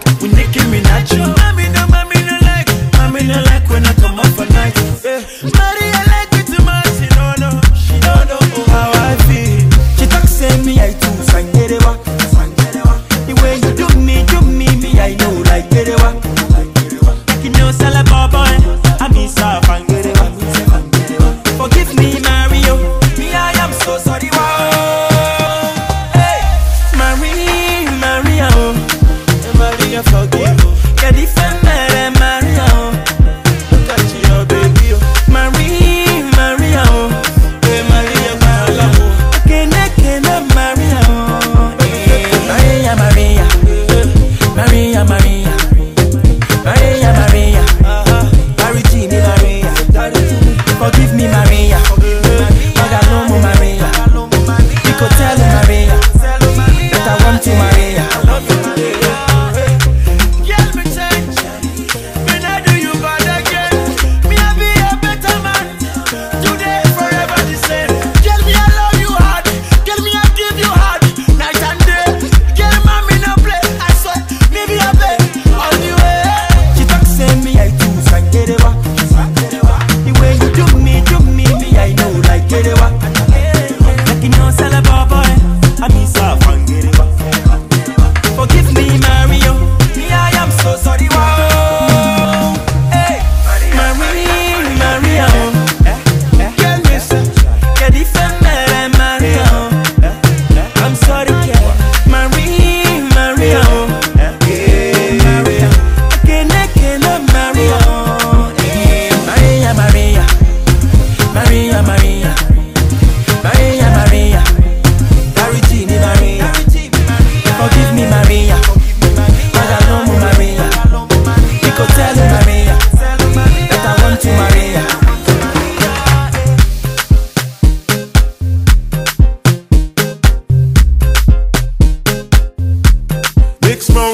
back. We Maria, Maria, Maria. Charity me Maria, forgive me Maria. Magalomu Maria, Nico tell you, Maria that I want you, Maria. Smoke